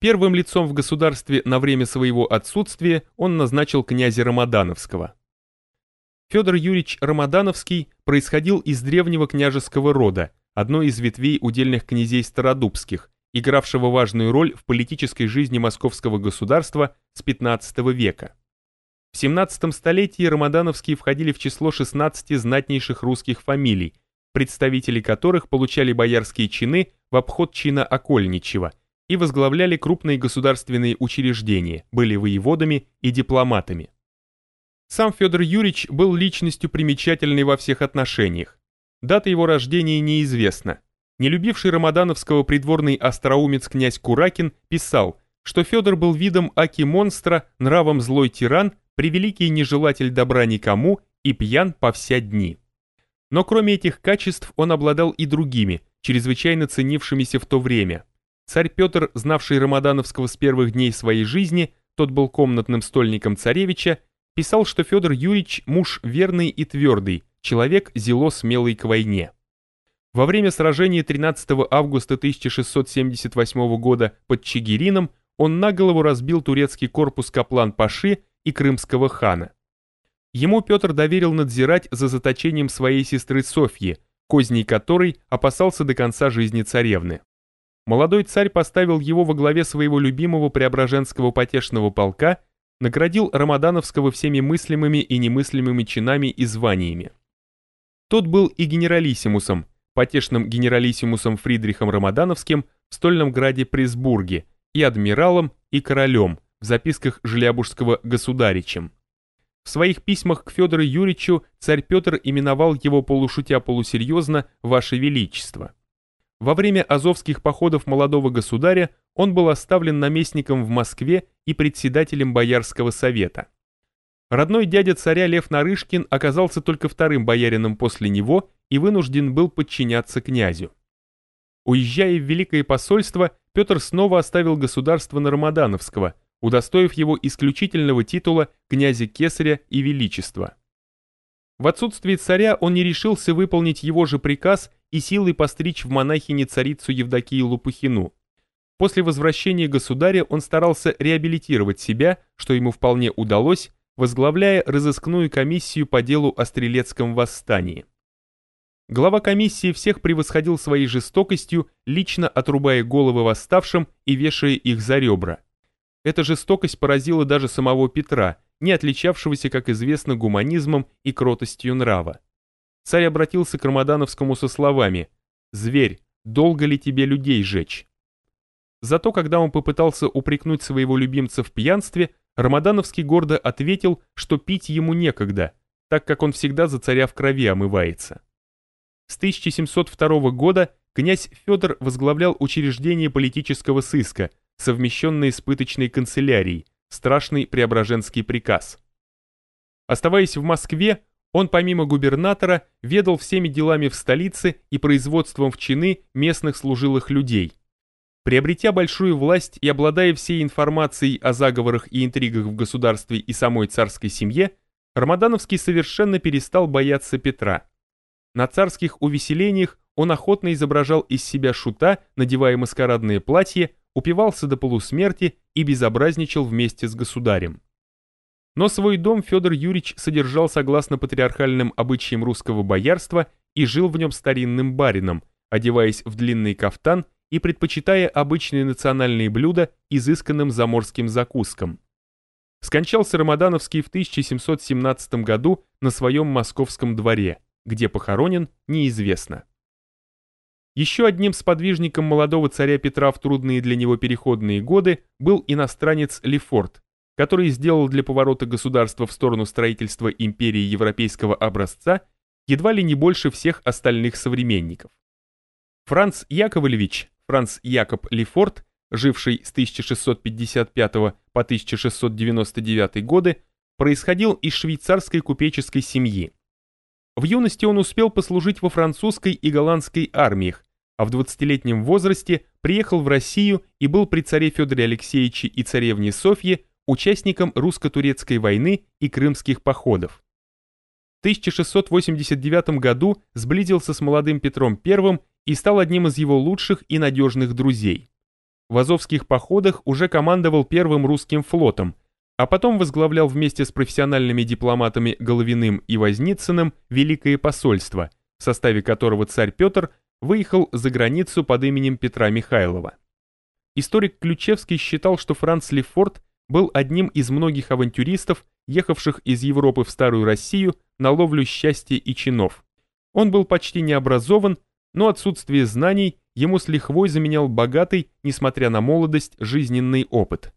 Первым лицом в государстве на время своего отсутствия он назначил князя Рамадановского. Федор Юрьевич Рамадановский происходил из древнего княжеского рода, одной из ветвей удельных князей Стародубских, игравшего важную роль в политической жизни московского государства с XV века. В 17 столетии Рамадановские входили в число 16 знатнейших русских фамилий, представители которых получали боярские чины в обход чина окольничего и возглавляли крупные государственные учреждения, были воеводами и дипломатами. Сам Федор Юрьевич был личностью примечательной во всех отношениях. Дата его рождения неизвестна. Не любивший Рамадановского придворный остроумец князь Куракин писал, что Федор был видом аки-монстра, нравом злой тиран, превеликий нежелатель добра никому и пьян по вся дни. Но кроме этих качеств он обладал и другими, чрезвычайно ценившимися в то время. Царь Петр, знавший Рамадановского с первых дней своей жизни, тот был комнатным стольником царевича, писал, что Федор Юрьевич муж верный и твердый, человек зело смелый к войне. Во время сражения 13 августа 1678 года под Чигирином он на голову разбил турецкий корпус Каплан-Паши и крымского хана. Ему Петр доверил надзирать за заточением своей сестры Софьи, козней которой опасался до конца жизни царевны. Молодой царь поставил его во главе своего любимого Преображенского потешного полка, наградил Рамадановского всеми мыслимыми и немыслимыми чинами и званиями. Тот был и генералиссимусом, потешным генералиссимусом Фридрихом Рамадановским в стольном граде Пресбурге, и адмиралом, и королем в записках Желябужского государичем. В своих письмах к Федору Юрьевичу царь Петр именовал его полушутя-полусерьезно «Ваше Величество». Во время азовских походов молодого государя он был оставлен наместником в Москве и председателем Боярского совета. Родной дядя царя Лев Нарышкин оказался только вторым боярином после него и вынужден был подчиняться князю. Уезжая в Великое посольство, Петр снова оставил государство Нармадановского, удостоив его исключительного титула князя Кесаря и Величества. В отсутствие царя он не решился выполнить его же приказ и силой постричь в монахини царицу Евдокию Лопухину. После возвращения государя он старался реабилитировать себя, что ему вполне удалось, возглавляя разыскную комиссию по делу о стрелецком восстании. Глава комиссии всех превосходил своей жестокостью, лично отрубая головы восставшим и вешая их за ребра. Эта жестокость поразила даже самого Петра, не отличавшегося, как известно, гуманизмом и кротостью нрава. Царь обратился к Рамадановскому со словами «Зверь, долго ли тебе людей жечь?» Зато когда он попытался упрекнуть своего любимца в пьянстве, Рамадановский гордо ответил, что пить ему некогда, так как он всегда за царя в крови омывается. С 1702 года князь Федор возглавлял учреждение политического сыска, совмещенные с пыточной канцелярией, страшный Преображенский приказ. Оставаясь в Москве, он помимо губернатора ведал всеми делами в столице и производством в чины местных служилых людей. Приобретя большую власть и обладая всей информацией о заговорах и интригах в государстве и самой царской семье, Рамадановский совершенно перестал бояться Петра. На царских увеселениях он охотно изображал из себя шута, надевая маскарадное платье, упивался до полусмерти и безобразничал вместе с государем. Но свой дом Федор Юрьевич содержал согласно патриархальным обычаям русского боярства и жил в нем старинным барином, одеваясь в длинный кафтан и предпочитая обычные национальные блюда изысканным заморским закускам. Скончался Рамадановский в 1717 году на своем московском дворе, где похоронен, неизвестно. Еще одним сподвижником молодого царя Петра в трудные для него переходные годы был иностранец Лефорт, который сделал для поворота государства в сторону строительства империи европейского образца едва ли не больше всех остальных современников. Франц Яковлевич, Франц Якоб Лефорт, живший с 1655 по 1699 годы, происходил из швейцарской купеческой семьи. В юности он успел послужить во французской и голландской армиях, а в 20-летнем возрасте приехал в Россию и был при царе Федоре Алексеевиче и царевне Софье участником русско-турецкой войны и крымских походов. В 1689 году сблизился с молодым Петром I и стал одним из его лучших и надежных друзей. в азовских походах уже командовал первым русским флотом, а потом возглавлял вместе с профессиональными дипломатами Головиным и Возницыным Великое посольство, в составе которого царь Петр выехал за границу под именем Петра Михайлова. Историк Ключевский считал, что Франц Лефорт был одним из многих авантюристов, ехавших из Европы в Старую Россию на ловлю счастья и чинов. Он был почти необразован, но отсутствие знаний ему с лихвой заменял богатый, несмотря на молодость, жизненный опыт.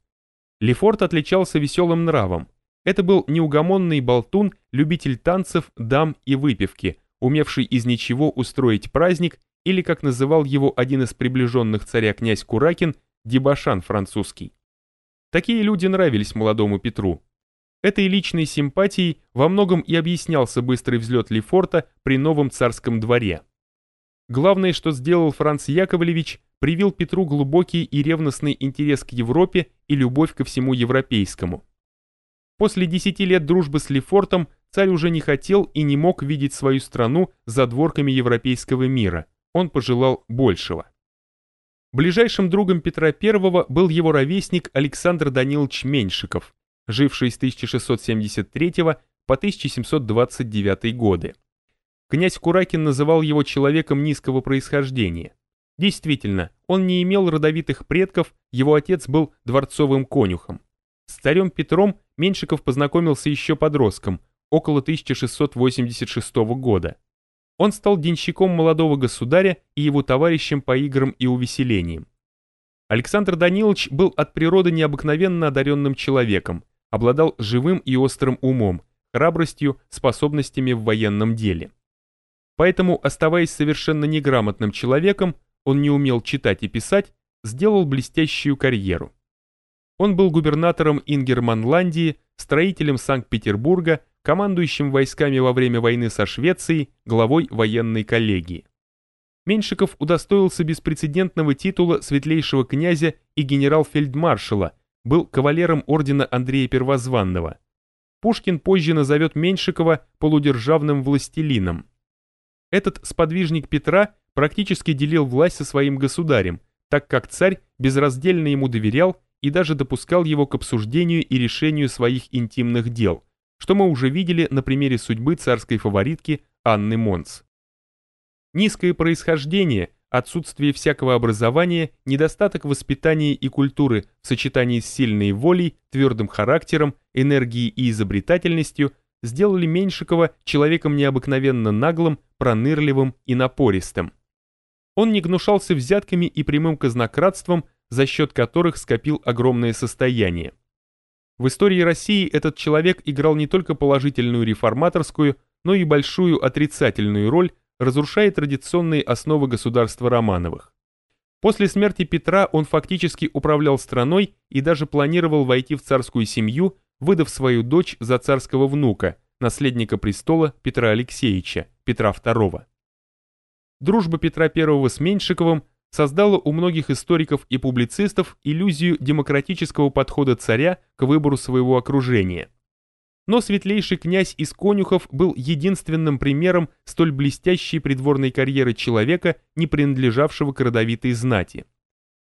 Лефорт отличался веселым нравом. Это был неугомонный болтун, любитель танцев, дам и выпивки, умевший из ничего устроить праздник или, как называл его один из приближенных царя князь Куракин, дебошан французский. Такие люди нравились молодому Петру. Этой личной симпатией во многом и объяснялся быстрый взлет Лефорта при новом царском дворе. Главное, что сделал Франц Яковлевич, привил Петру глубокий и ревностный интерес к Европе и любовь ко всему европейскому. После десяти лет дружбы с Лефортом царь уже не хотел и не мог видеть свою страну за дворками европейского мира, он пожелал большего. Ближайшим другом Петра I был его ровесник Александр Данилович Меньшиков, живший с 1673 по 1729 годы. Князь Куракин называл его человеком низкого происхождения. Действительно, он не имел родовитых предков, его отец был дворцовым конюхом. С царем Петром Меньшиков познакомился еще подростком, около 1686 года. Он стал денщиком молодого государя и его товарищем по играм и увеселениям. Александр Данилович был от природы необыкновенно одаренным человеком, обладал живым и острым умом, храбростью, способностями в военном деле. Поэтому, оставаясь совершенно неграмотным человеком, он не умел читать и писать, сделал блестящую карьеру. Он был губернатором Ингерманландии, строителем Санкт-Петербурга, командующим войсками во время войны со Швецией, главой военной коллегии. Меньшиков удостоился беспрецедентного титула светлейшего князя и генерал-фельдмаршала, был кавалером ордена Андрея Первозванного. Пушкин позже назовет Меньшикова полудержавным властелином. Этот сподвижник Петра практически делил власть со своим государем, так как царь безраздельно ему доверял и даже допускал его к обсуждению и решению своих интимных дел, что мы уже видели на примере судьбы царской фаворитки Анны Монс. Низкое происхождение – отсутствие всякого образования, недостаток воспитания и культуры в сочетании с сильной волей, твердым характером, энергией и изобретательностью сделали Меньшикова человеком необыкновенно наглым, пронырливым и напористым. Он не гнушался взятками и прямым казнократством, за счет которых скопил огромное состояние. В истории России этот человек играл не только положительную реформаторскую, но и большую отрицательную роль разрушая традиционные основы государства Романовых. После смерти Петра он фактически управлял страной и даже планировал войти в царскую семью, выдав свою дочь за царского внука, наследника престола Петра Алексеевича, Петра II. Дружба Петра I с Меньшиковым создала у многих историков и публицистов иллюзию демократического подхода царя к выбору своего окружения – но светлейший князь из конюхов был единственным примером столь блестящей придворной карьеры человека, не принадлежавшего к родовитой знати.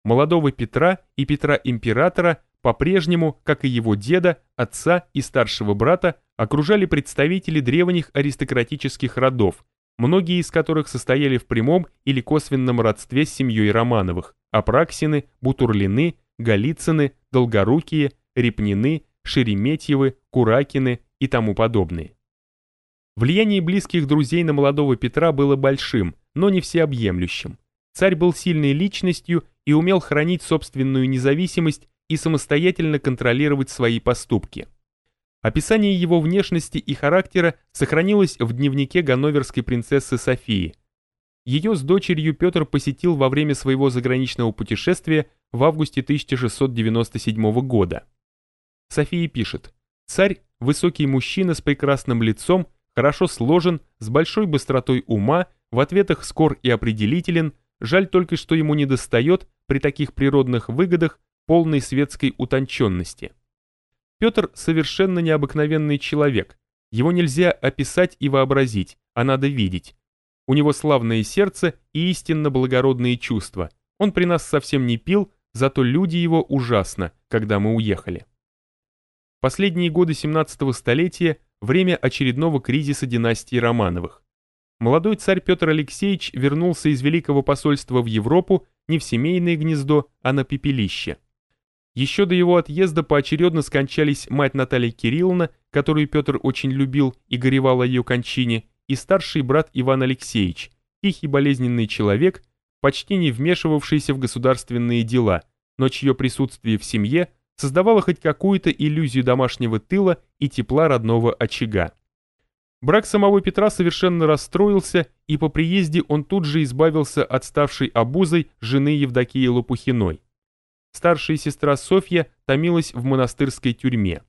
Молодого Петра и Петра Императора по-прежнему, как и его деда, отца и старшего брата, окружали представители древних аристократических родов, многие из которых состояли в прямом или косвенном родстве с семьей Романовых – Апраксины, Бутурлины, Голицыны, Долгорукие, Репнины, Шереметьевы, Куракины и тому подобные. Влияние близких друзей на молодого Петра было большим, но не всеобъемлющим. Царь был сильной личностью и умел хранить собственную независимость и самостоятельно контролировать свои поступки. Описание его внешности и характера сохранилось в дневнике ганноверской принцессы Софии. Ее с дочерью Петр посетил во время своего заграничного путешествия в августе 1697 года. София пишет, «Царь – высокий мужчина с прекрасным лицом, хорошо сложен, с большой быстротой ума, в ответах скор и определителен, жаль только, что ему недостает при таких природных выгодах полной светской утонченности. Петр совершенно необыкновенный человек, его нельзя описать и вообразить, а надо видеть. У него славное сердце и истинно благородные чувства. Он при нас совсем не пил, зато люди его ужасно, когда мы уехали. Последние годы 17-го столетия – время очередного кризиса династии Романовых. Молодой царь Петр Алексеевич вернулся из Великого посольства в Европу не в семейное гнездо, а на пепелище. Еще до его отъезда поочередно скончались мать Наталья Кирилловна, которую Петр очень любил и горевал о ее кончине, и старший брат Иван Алексеевич, тихий болезненный человек, почти не вмешивавшийся в государственные дела, но чье присутствие в семье создавало хоть какую-то иллюзию домашнего тыла и тепла родного очага. Брак самого Петра совершенно расстроился, и по приезде он тут же избавился от ставшей обузой жены Евдокии Лопухиной. Старшая сестра Софья томилась в монастырской тюрьме.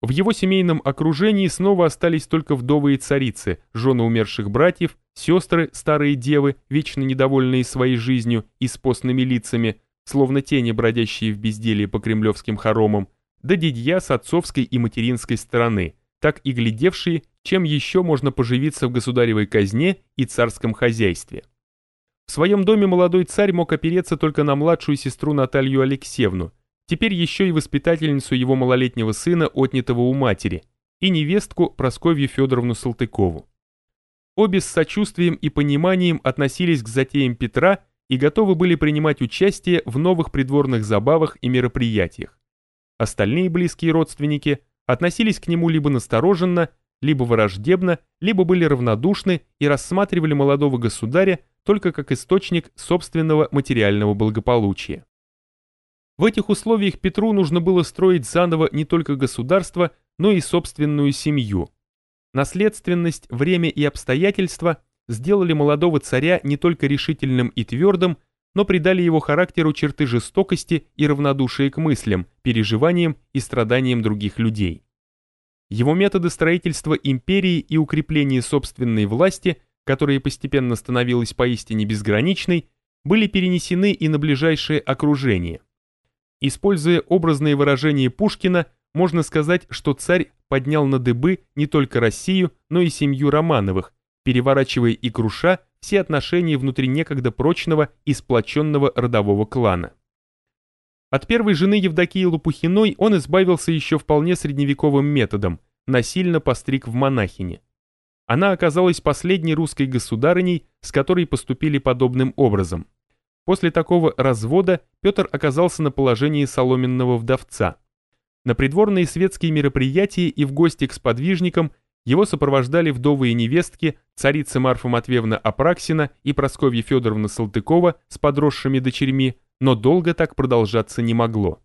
В его семейном окружении снова остались только вдовы и царицы, жены умерших братьев, сестры, старые девы, вечно недовольные своей жизнью и с постными лицами, словно тени, бродящие в безделии по кремлевским хоромам, да дядья с отцовской и материнской стороны, так и глядевшие, чем еще можно поживиться в государевой казне и царском хозяйстве. В своем доме молодой царь мог опереться только на младшую сестру Наталью Алексеевну, теперь еще и воспитательницу его малолетнего сына, отнятого у матери, и невестку Просковью Федоровну Салтыкову. Обе с сочувствием и пониманием относились к затеям Петра и готовы были принимать участие в новых придворных забавах и мероприятиях. Остальные близкие родственники относились к нему либо настороженно, либо враждебно, либо были равнодушны и рассматривали молодого государя только как источник собственного материального благополучия. В этих условиях Петру нужно было строить заново не только государство, но и собственную семью. Наследственность, время и обстоятельства сделали молодого царя не только решительным и твердым, но придали его характеру черты жестокости и равнодушия к мыслям, переживаниям и страданиям других людей. Его методы строительства империи и укрепления собственной власти, которая постепенно становилась поистине безграничной, были перенесены и на ближайшее окружение. Используя образные выражения Пушкина, можно сказать, что царь поднял на дыбы не только Россию, но и семью Романовых, переворачивая и круша все отношения внутри некогда прочного и сплоченного родового клана. От первой жены Евдокии Лопухиной он избавился еще вполне средневековым методом, насильно постриг в монахине. Она оказалась последней русской государыней, с которой поступили подобным образом. После такого развода Петр оказался на положении соломенного вдовца. На придворные светские мероприятия и в гости к сподвижникам его сопровождали вдовы и невестки, царица Марфа Матвеевна Апраксина и Просковья Федоровна Салтыкова с подросшими дочерьми, но долго так продолжаться не могло.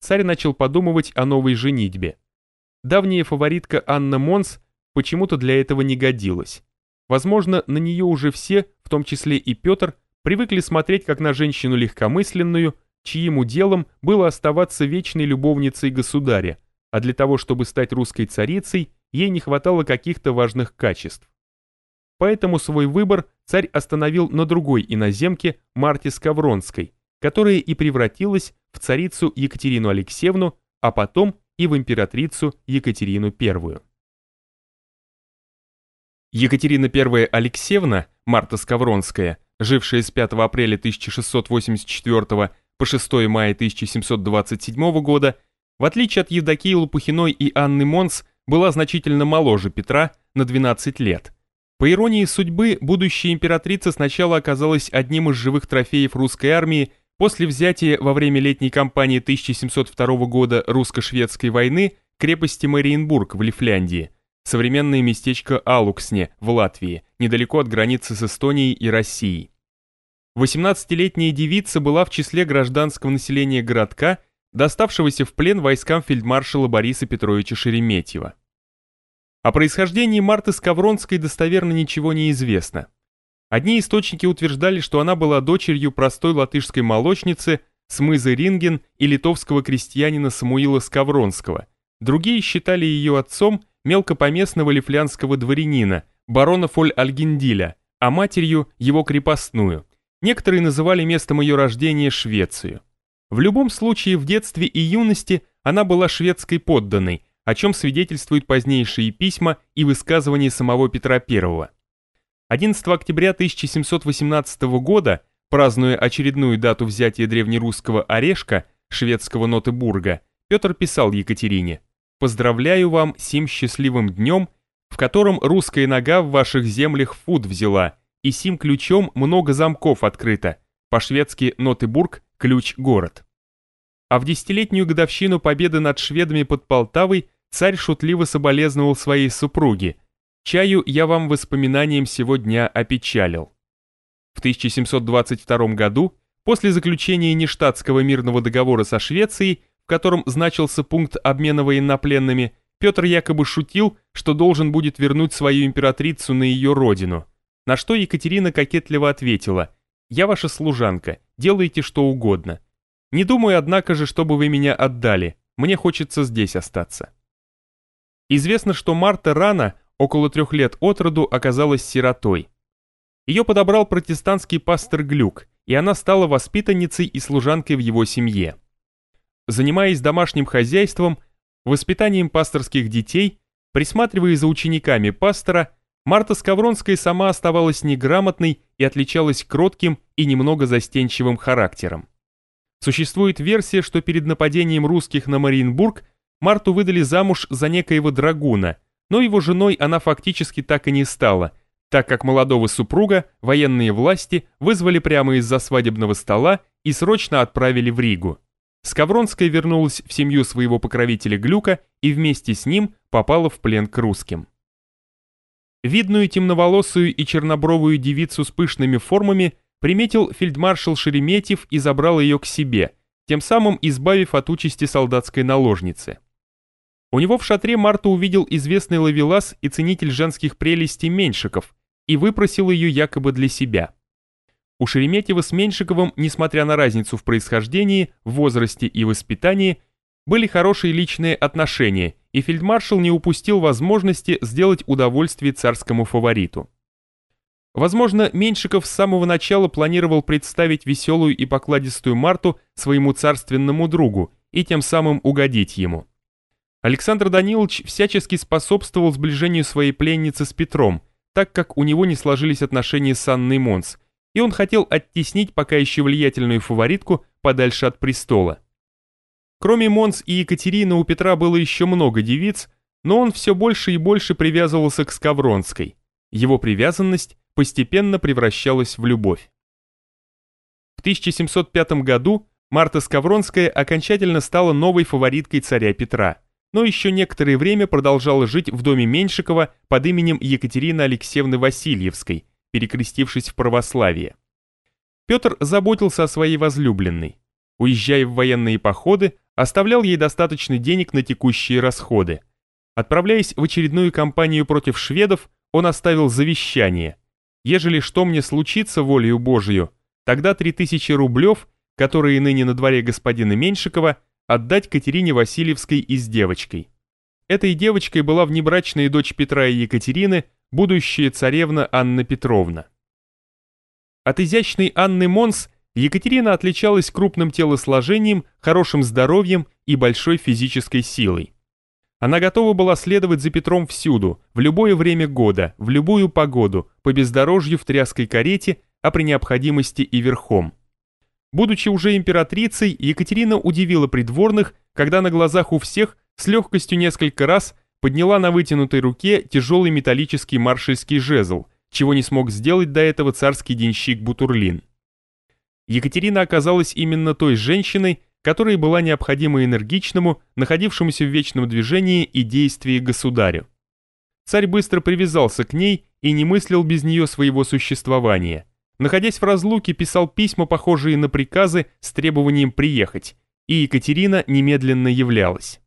Царь начал подумывать о новой женитьбе. Давняя фаворитка Анна Монс почему-то для этого не годилась. Возможно, на нее уже все, в том числе и Петр, привыкли смотреть как на женщину легкомысленную, чьим уделом было оставаться вечной любовницей государя, а для того, чтобы стать русской царицей, ей не хватало каких-то важных качеств. Поэтому свой выбор царь остановил на другой иноземке Марте Скавронской, которая и превратилась в царицу Екатерину Алексеевну, а потом и в императрицу Екатерину I. Екатерина I Алексеевна, Марта Скавронская, жившая с 5 апреля 1684 по 6 мая 1727 года, в отличие от Евдокии Лопухиной и Анны Монс, была значительно моложе Петра на 12 лет. По иронии судьбы, будущая императрица сначала оказалась одним из живых трофеев русской армии после взятия во время летней кампании 1702 года русско-шведской войны крепости Мариенбург в Лифляндии, современное местечко Алуксне в Латвии, недалеко от границы с Эстонией и Россией. 18-летняя девица была в числе гражданского населения городка доставшегося в плен войскам фельдмаршала Бориса Петровича Шереметьева. О происхождении Марты Скавронской достоверно ничего не известно. Одни источники утверждали, что она была дочерью простой латышской молочницы с мыза Ринген и литовского крестьянина Самуила Скавронского. Другие считали ее отцом мелкопоместного лифлянского дворянина, барона Фоль-Альгендиля, а матерью его крепостную. Некоторые называли местом ее рождения Швецию. В любом случае, в детстве и юности она была шведской подданной, о чем свидетельствуют позднейшие письма и высказывания самого Петра I. 11 октября 1718 года празднуя очередную дату взятия древнерусского орешка, шведского Нотебурга, Петр писал Екатерине «Поздравляю вам сим счастливым днем, в котором русская нога в ваших землях фут взяла, и сим ключом много замков открыто, по-шведски Нотебург – ключ-город». А в десятилетнюю годовщину победы над шведами под Полтавой царь шутливо соболезновал своей супруге. «Чаю я вам воспоминанием сего дня опечалил». В 1722 году, после заключения нештатского мирного договора со Швецией, в котором значился пункт обмена военнопленными, Петр якобы шутил, что должен будет вернуть свою императрицу на ее родину. На что Екатерина кокетливо ответила «Я ваша служанка, делайте что угодно. Не думаю, однако же, чтобы вы меня отдали, мне хочется здесь остаться». Известно, что Марта рано, около трех лет от роду, оказалась сиротой. Ее подобрал протестантский пастор Глюк, и она стала воспитанницей и служанкой в его семье. Занимаясь домашним хозяйством, воспитанием пасторских детей, присматривая за учениками пастора, Марта Скавронская сама оставалась неграмотной и отличалась кротким и немного застенчивым характером. Существует версия, что перед нападением русских на Мариенбург Марту выдали замуж за некоего драгуна, но его женой она фактически так и не стала, так как молодого супруга военные власти вызвали прямо из-за свадебного стола и срочно отправили в Ригу. Скавронская вернулась в семью своего покровителя Глюка и вместе с ним попала в плен к русским. Видную темноволосую и чернобровую девицу с пышными формами приметил фельдмаршал Шереметьев и забрал ее к себе, тем самым избавив от участи солдатской наложницы. У него в шатре Марта увидел известный ловелас и ценитель женских прелестей Меньшиков и выпросил ее якобы для себя. У Шереметьева с Меньшиковым, несмотря на разницу в происхождении, возрасте и воспитании, были хорошие личные отношения, и фельдмаршал не упустил возможности сделать удовольствие царскому фавориту. Возможно, Меньшиков с самого начала планировал представить веселую и покладистую Марту своему царственному другу и тем самым угодить ему. Александр Данилович всячески способствовал сближению своей пленницы с Петром, так как у него не сложились отношения с Анной Монс, и он хотел оттеснить пока еще влиятельную фаворитку подальше от престола. Кроме Монс и Екатерины у Петра было еще много девиц, но он все больше и больше привязывался к Скавронской. Его привязанность постепенно превращалась в любовь. В 1705 году Марта Скавронская окончательно стала новой фавориткой царя Петра но еще некоторое время продолжала жить в доме Меньшикова под именем Екатерины Алексеевны Васильевской, перекрестившись в православие. Петр заботился о своей возлюбленной. Уезжая в военные походы, оставлял ей достаточно денег на текущие расходы. Отправляясь в очередную кампанию против шведов, он оставил завещание. «Ежели что мне случится волею Божию, тогда 3000 рублев, которые ныне на дворе господина Меньшикова, отдать Катерине Васильевской и с девочкой. Этой девочкой была внебрачная дочь Петра и Екатерины, будущая царевна Анна Петровна. От изящной Анны Монс Екатерина отличалась крупным телосложением, хорошим здоровьем и большой физической силой. Она готова была следовать за Петром всюду, в любое время года, в любую погоду, по бездорожью в тряской карете, а при необходимости и верхом. Будучи уже императрицей, Екатерина удивила придворных, когда на глазах у всех с легкостью несколько раз подняла на вытянутой руке тяжелый металлический маршальский жезл, чего не смог сделать до этого царский денщик Бутурлин. Екатерина оказалась именно той женщиной, которая была необходима энергичному, находившемуся в вечном движении и действии государю. Царь быстро привязался к ней и не мыслил без нее своего существования – находясь в разлуке, писал письма, похожие на приказы с требованием приехать, и Екатерина немедленно являлась.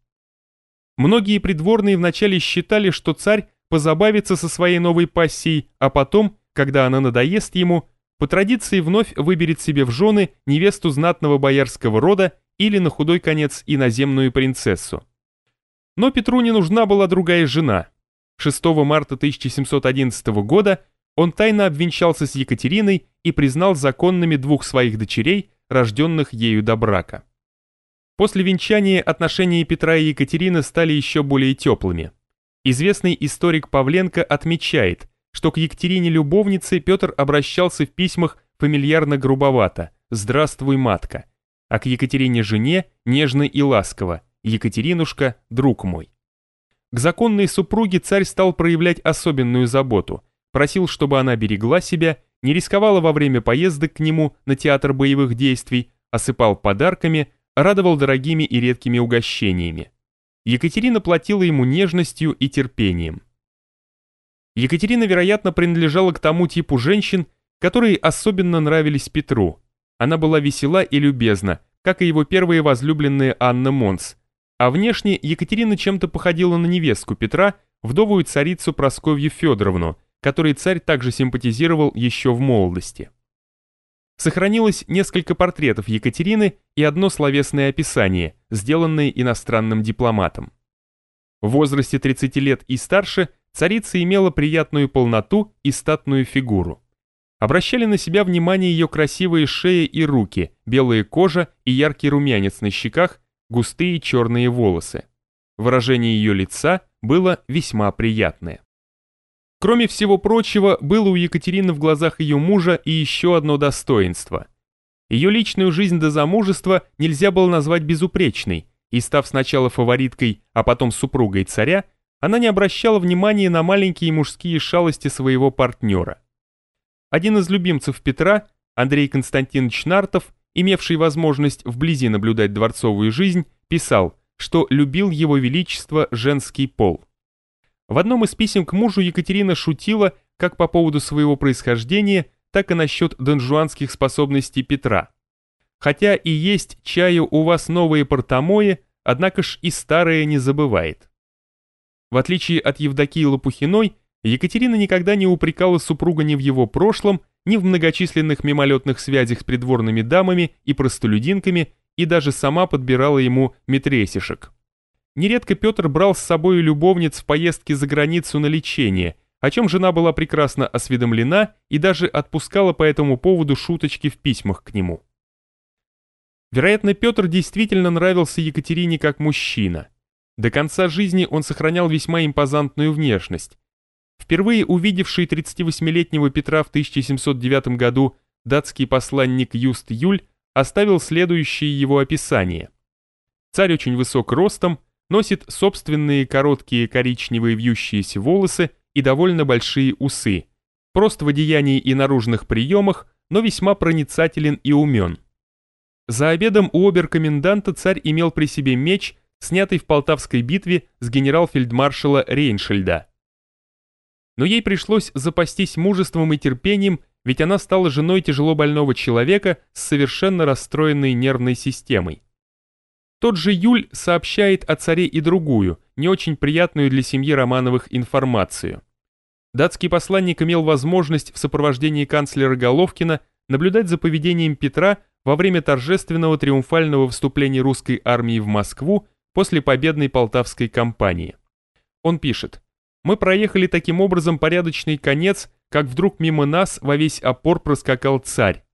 Многие придворные вначале считали, что царь позабавится со своей новой пассией, а потом, когда она надоест ему, по традиции вновь выберет себе в жены невесту знатного боярского рода или на худой конец иноземную принцессу. Но Петру не нужна была другая жена. 6 марта 1711 года он тайно обвенчался с Екатериной и признал законными двух своих дочерей, рожденных ею до брака. После венчания отношения Петра и Екатерины стали еще более теплыми. Известный историк Павленко отмечает, что к Екатерине-любовнице Петр обращался в письмах фамильярно грубовато «Здравствуй, матка», а к Екатерине жене нежно и ласково «Екатеринушка, друг мой». К законной супруге царь стал проявлять особенную заботу, просил, чтобы она берегла себя, не рисковала во время поездок к нему на театр боевых действий, осыпал подарками, радовал дорогими и редкими угощениями. Екатерина платила ему нежностью и терпением. Екатерина, вероятно, принадлежала к тому типу женщин, которые особенно нравились Петру. Она была весела и любезна, как и его первые возлюбленные Анна Монс, а внешне Екатерина чем-то походила на невестку Петра, вдовую царицу Просковью Федоровну, которой царь также симпатизировал еще в молодости. Сохранилось несколько портретов Екатерины и одно словесное описание, сделанное иностранным дипломатом. В возрасте 30 лет и старше царица имела приятную полноту и статную фигуру. Обращали на себя внимание ее красивые шеи и руки, белая кожа и яркий румянец на щеках, густые черные волосы. Выражение ее лица было весьма приятное. Кроме всего прочего, было у Екатерины в глазах ее мужа и еще одно достоинство. Ее личную жизнь до замужества нельзя было назвать безупречной, и став сначала фавориткой, а потом супругой царя, она не обращала внимания на маленькие мужские шалости своего партнера. Один из любимцев Петра, Андрей Константинович Нартов, имевший возможность вблизи наблюдать дворцовую жизнь, писал, что любил его величество женский пол. В одном из писем к мужу Екатерина шутила как по поводу своего происхождения, так и насчет донжуанских способностей Петра. Хотя и есть чаю у вас новые портомои, однако ж и старое не забывает. В отличие от Евдокии Лопухиной, Екатерина никогда не упрекала супруга ни в его прошлом, ни в многочисленных мимолетных связях с придворными дамами и простолюдинками, и даже сама подбирала ему метресишек. Нередко Петр брал с собой любовниц в поездки за границу на лечение, о чем жена была прекрасно осведомлена и даже отпускала по этому поводу шуточки в письмах к нему. Вероятно, Петр действительно нравился Екатерине как мужчина. До конца жизни он сохранял весьма импозантную внешность, Впервые увидевший 38-летнего Петра в 1709 году датский посланник Юст Юль оставил следующее его описание. Царь очень высок ростом, носит собственные короткие коричневые вьющиеся волосы и довольно большие усы, прост в одеянии и наружных приемах, но весьма проницателен и умен. За обедом у оберкоменданта царь имел при себе меч, снятый в Полтавской битве с генерал-фельдмаршала Рейншельда но ей пришлось запастись мужеством и терпением, ведь она стала женой тяжело больного человека с совершенно расстроенной нервной системой. Тот же Юль сообщает о царе и другую, не очень приятную для семьи Романовых информацию. Датский посланник имел возможность в сопровождении канцлера Головкина наблюдать за поведением Петра во время торжественного триумфального вступления русской армии в Москву после победной Полтавской кампании. Он пишет мы проехали таким образом порядочный конец, как вдруг мимо нас во весь опор проскакал царь.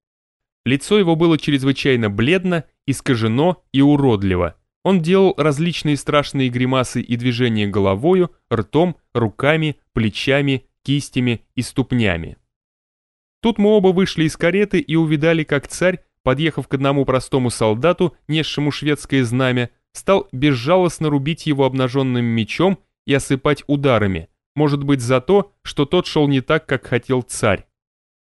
Лицо его было чрезвычайно бледно, искажено и уродливо. Он делал различные страшные гримасы и движения головою, ртом, руками, плечами, кистями и ступнями. Тут мы оба вышли из кареты и увидали, как царь, подъехав к одному простому солдату, несшему шведское знамя, стал безжалостно рубить его обнаженным мечом и осыпать ударами, может быть за то, что тот шел не так, как хотел царь.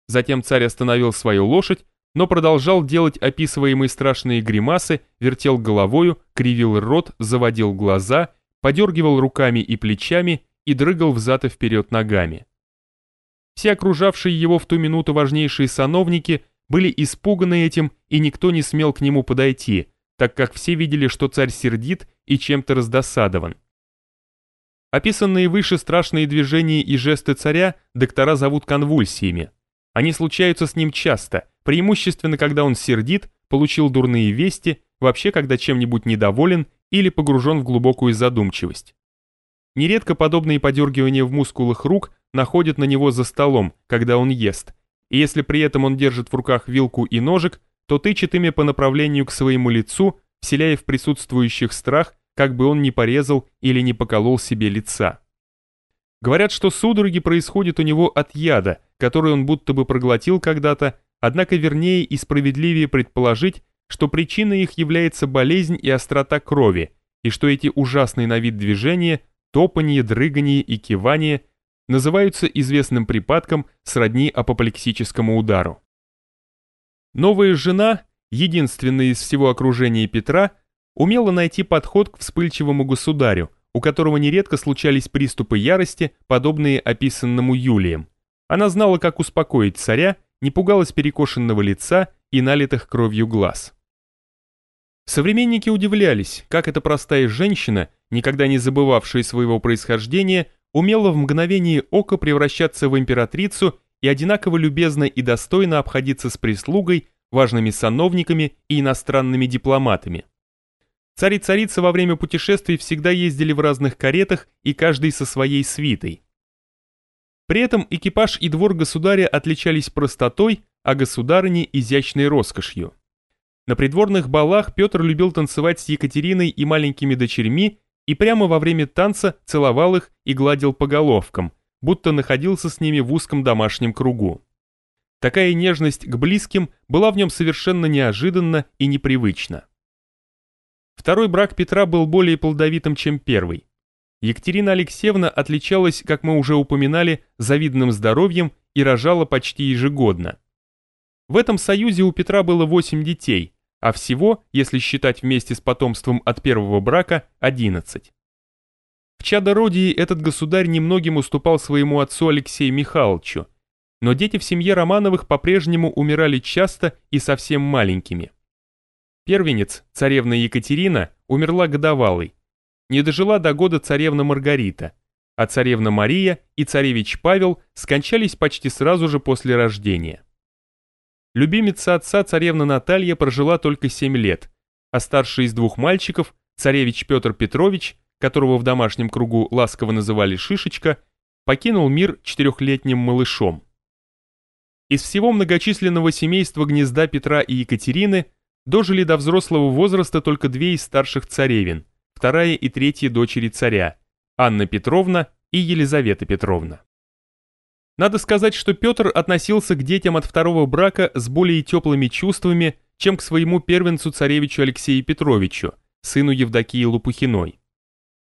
Затем царь остановил свою лошадь, но продолжал делать описываемые страшные гримасы, вертел головою, кривил рот, заводил глаза, подергивал руками и плечами и дрыгал взад и вперед ногами. Все окружавшие его в ту минуту важнейшие сановники были испуганы этим, и никто не смел к нему подойти, так как все видели, что царь сердит и чем-то раздосадован. Описанные выше страшные движения и жесты царя доктора зовут конвульсиями. Они случаются с ним часто, преимущественно когда он сердит, получил дурные вести, вообще когда чем-нибудь недоволен или погружен в глубокую задумчивость. Нередко подобные подергивания в мускулах рук находят на него за столом, когда он ест, и если при этом он держит в руках вилку и ножик, то тычет ими по направлению к своему лицу, вселяя в присутствующих страх как бы он ни порезал или не поколол себе лица. Говорят, что судороги происходят у него от яда, который он будто бы проглотил когда-то, однако вернее и справедливее предположить, что причиной их является болезнь и острота крови, и что эти ужасные на вид движения, топанье, дрыгание и кивание называются известным припадком сродни апоплексическому удару. Новая жена, единственная из всего окружения Петра, умела найти подход к вспыльчивому государю, у которого нередко случались приступы ярости, подобные описанному Юлием. Она знала, как успокоить царя, не пугалась перекошенного лица и налитых кровью глаз. Современники удивлялись, как эта простая женщина, никогда не забывавшая своего происхождения, умела в мгновение ока превращаться в императрицу и одинаково любезно и достойно обходиться с прислугой, важными сановниками и иностранными дипломатами. Царь и царица во время путешествий всегда ездили в разных каретах и каждый со своей свитой. При этом экипаж и двор государя отличались простотой, а государыни – изящной роскошью. На придворных балах Петр любил танцевать с Екатериной и маленькими дочерьми и прямо во время танца целовал их и гладил по головкам, будто находился с ними в узком домашнем кругу. Такая нежность к близким была в нем совершенно неожиданна и непривычна. Второй брак Петра был более плодовитым, чем первый. Екатерина Алексеевна отличалась, как мы уже упоминали, завидным здоровьем и рожала почти ежегодно. В этом союзе у Петра было 8 детей, а всего, если считать вместе с потомством от первого брака, 11. В чадородии этот государь немногим уступал своему отцу Алексею Михайловичу, но дети в семье Романовых по-прежнему умирали часто и совсем маленькими. Первенец, царевна Екатерина, умерла годовалой. Не дожила до года царевна Маргарита, а царевна Мария и царевич Павел скончались почти сразу же после рождения. Любимица отца царевна Наталья прожила только 7 лет, а старший из двух мальчиков, царевич Петр Петрович, которого в домашнем кругу ласково называли Шишечка, покинул мир четырехлетним малышом. Из всего многочисленного семейства гнезда Петра и Екатерины дожили до взрослого возраста только две из старших царевин, вторая и третья дочери царя, Анна Петровна и Елизавета Петровна. Надо сказать, что Петр относился к детям от второго брака с более теплыми чувствами, чем к своему первенцу царевичу Алексею Петровичу, сыну Евдокии Лопухиной.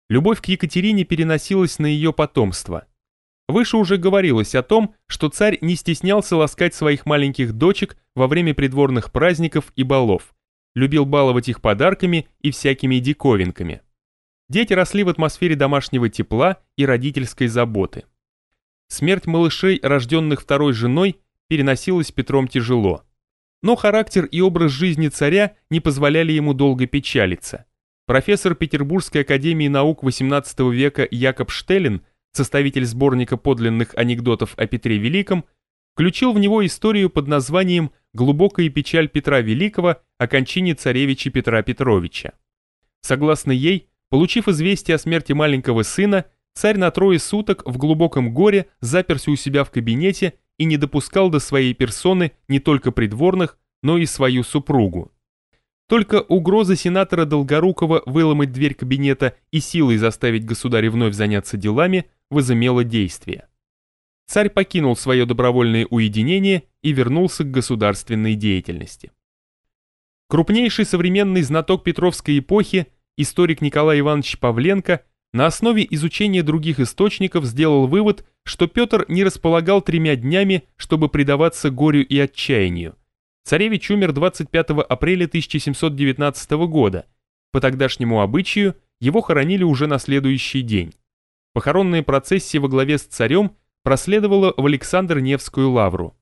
Любовь к Екатерине переносилась на ее потомство. Выше уже говорилось о том, что царь не стеснялся ласкать своих маленьких дочек во время придворных праздников и балов, любил баловать их подарками и всякими диковинками. Дети росли в атмосфере домашнего тепла и родительской заботы. Смерть малышей, рожденных второй женой, переносилась Петром тяжело. Но характер и образ жизни царя не позволяли ему долго печалиться. Профессор Петербургской академии наук XVIII века Якоб Штеллин, составитель сборника подлинных анекдотов о Петре Великом, включил в него историю под названием «Глубокая печаль Петра Великого о кончине царевича Петра Петровича». Согласно ей, получив известие о смерти маленького сына, царь на трое суток в глубоком горе заперся у себя в кабинете и не допускал до своей персоны не только придворных, но и свою супругу. Только угроза сенатора Долгорукова выломать дверь кабинета и силой заставить государя вновь заняться делами возымела действие царь покинул свое добровольное уединение и вернулся к государственной деятельности. Крупнейший современный знаток Петровской эпохи, историк Николай Иванович Павленко, на основе изучения других источников сделал вывод, что Петр не располагал тремя днями, чтобы предаваться горю и отчаянию. Царевич умер 25 апреля 1719 года. По тогдашнему обычаю его хоронили уже на следующий день. Похоронная процессия во главе с царем проследовала в Александр-Невскую лавру.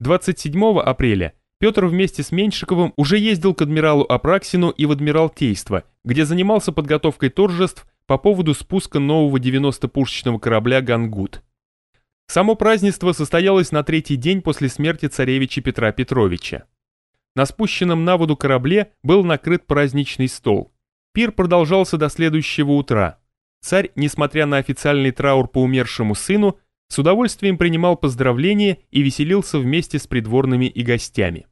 27 апреля Петр вместе с Меньшиковым уже ездил к адмиралу Апраксину и в Адмиралтейство, где занимался подготовкой торжеств по поводу спуска нового 90-пушечного корабля «Гангут». Само празднество состоялось на третий день после смерти царевича Петра Петровича. На спущенном на воду корабле был накрыт праздничный стол. Пир продолжался до следующего утра. Царь, несмотря на официальный траур по умершему сыну, с удовольствием принимал поздравления и веселился вместе с придворными и гостями.